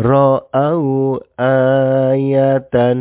ra'au ayatan